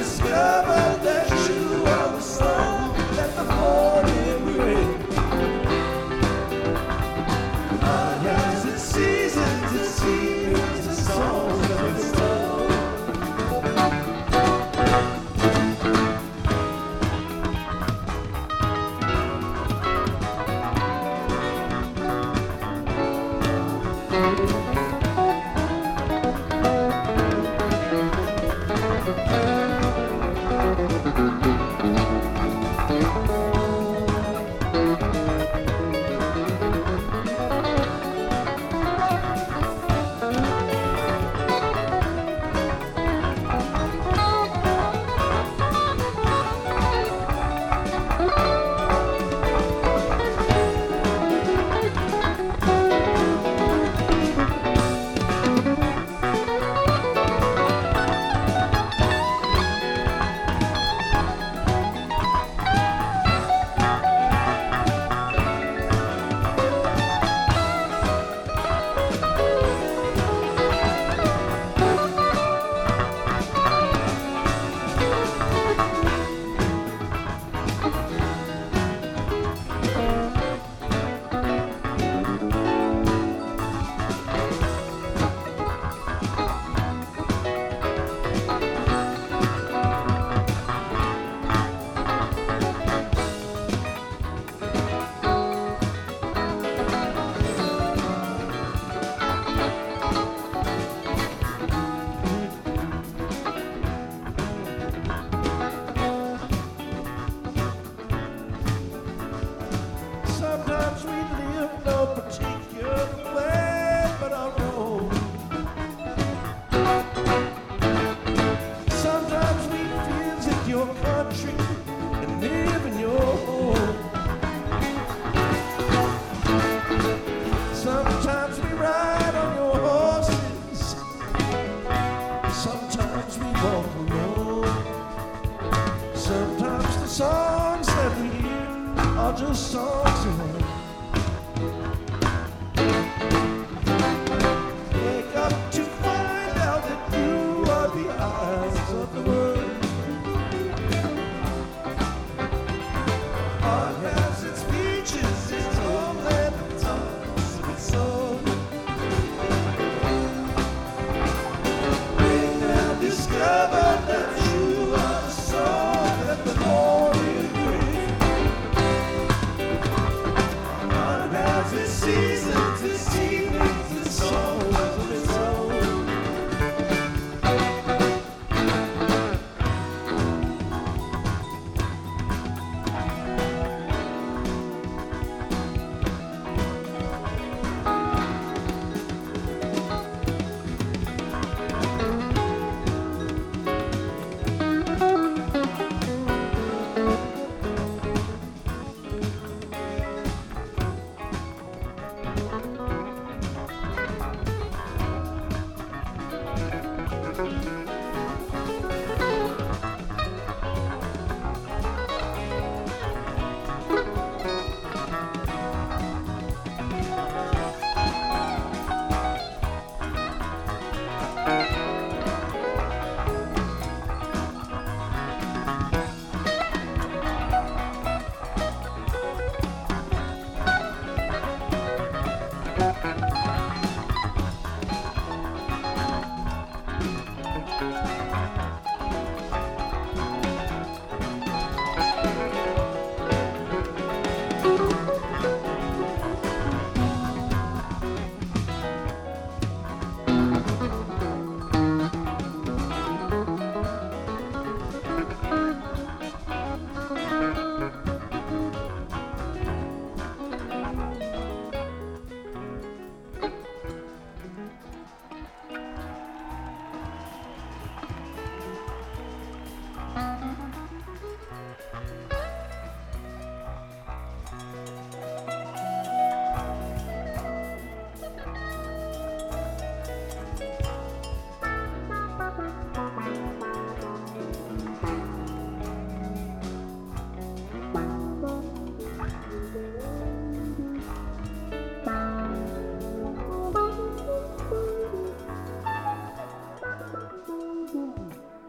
discover Are just songs of our